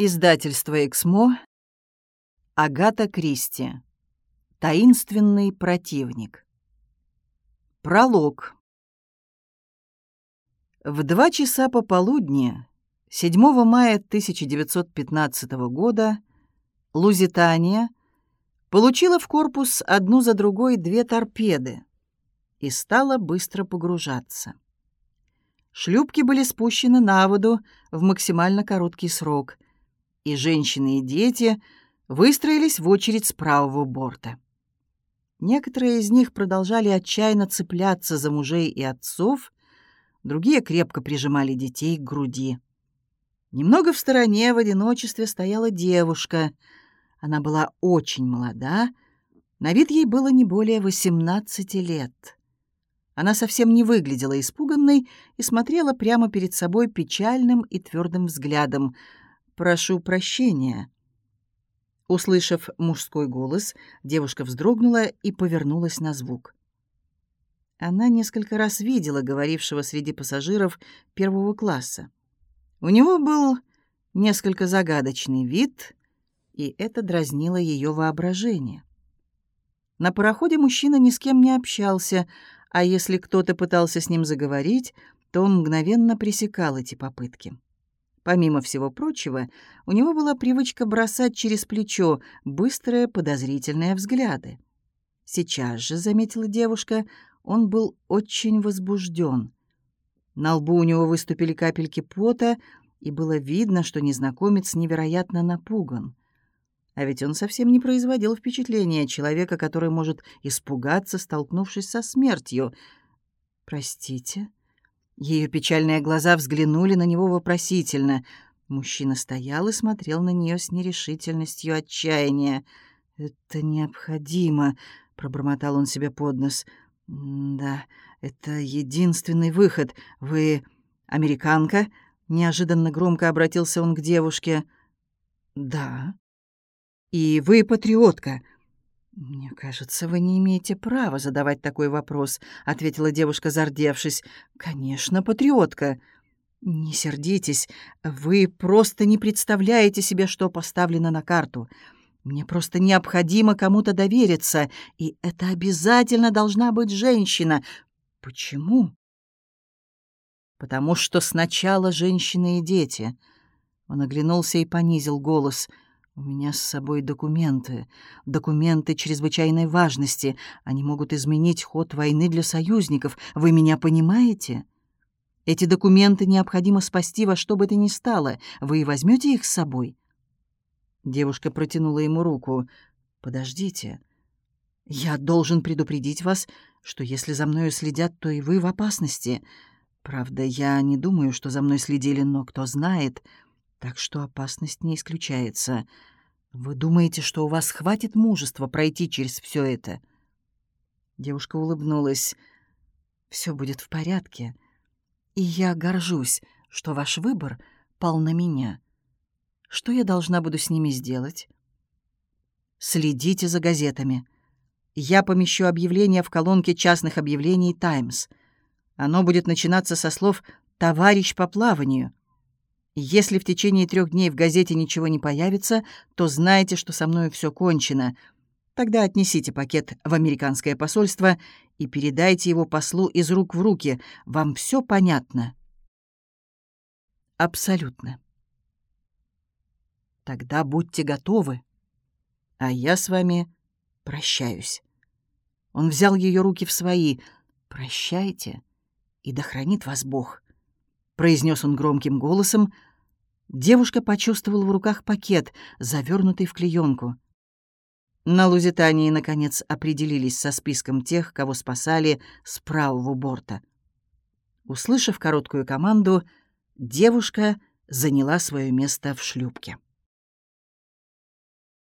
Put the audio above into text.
Издательство «Эксмо», Агата Кристи. Таинственный противник. Пролог. В два часа пополудни 7 мая 1915 года Лузитания получила в корпус одну за другой две торпеды и стала быстро погружаться. Шлюпки были спущены на воду в максимально короткий срок — и женщины и дети выстроились в очередь с правого борта. Некоторые из них продолжали отчаянно цепляться за мужей и отцов, другие крепко прижимали детей к груди. Немного в стороне в одиночестве стояла девушка. Она была очень молода, на вид ей было не более 18 лет. Она совсем не выглядела испуганной и смотрела прямо перед собой печальным и твердым взглядом — «Прошу прощения». Услышав мужской голос, девушка вздрогнула и повернулась на звук. Она несколько раз видела говорившего среди пассажиров первого класса. У него был несколько загадочный вид, и это дразнило ее воображение. На пароходе мужчина ни с кем не общался, а если кто-то пытался с ним заговорить, то он мгновенно пресекал эти попытки. Помимо всего прочего, у него была привычка бросать через плечо быстрые подозрительные взгляды. Сейчас же, заметила девушка, он был очень возбужден. На лбу у него выступили капельки пота, и было видно, что незнакомец невероятно напуган. А ведь он совсем не производил впечатления человека, который может испугаться, столкнувшись со смертью. «Простите?» Ее печальные глаза взглянули на него вопросительно. Мужчина стоял и смотрел на нее с нерешительностью отчаяния. «Это необходимо», — пробормотал он себе под нос. «Да, это единственный выход. Вы американка?» Неожиданно громко обратился он к девушке. «Да». «И вы патриотка?» «Мне кажется, вы не имеете права задавать такой вопрос», — ответила девушка, зардевшись. «Конечно, патриотка». «Не сердитесь, вы просто не представляете себе, что поставлено на карту. Мне просто необходимо кому-то довериться, и это обязательно должна быть женщина. Почему?» «Потому что сначала женщины и дети». Он оглянулся и понизил голос — у меня с собой документы. Документы чрезвычайной важности. Они могут изменить ход войны для союзников. Вы меня понимаете? Эти документы необходимо спасти во что бы то ни стало. Вы возьмете их с собой?» Девушка протянула ему руку. «Подождите. Я должен предупредить вас, что если за мною следят, то и вы в опасности. Правда, я не думаю, что за мной следили, но кто знает...» Так что опасность не исключается. Вы думаете, что у вас хватит мужества пройти через все это?» Девушка улыбнулась. «Все будет в порядке. И я горжусь, что ваш выбор пал на меня. Что я должна буду с ними сделать?» «Следите за газетами. Я помещу объявление в колонке частных объявлений «Таймс». Оно будет начинаться со слов «Товарищ по плаванию». Если в течение трех дней в газете ничего не появится, то знайте, что со мной все кончено. Тогда отнесите пакет в американское посольство и передайте его послу из рук в руки. Вам все понятно?» «Абсолютно». «Тогда будьте готовы, а я с вами прощаюсь». Он взял ее руки в свои. «Прощайте, и да хранит вас Бог», — произнес он громким голосом, — Девушка почувствовала в руках пакет, завернутый в клеенку. На Лузитании, наконец, определились со списком тех, кого спасали с правого борта. Услышав короткую команду, девушка заняла свое место в шлюпке.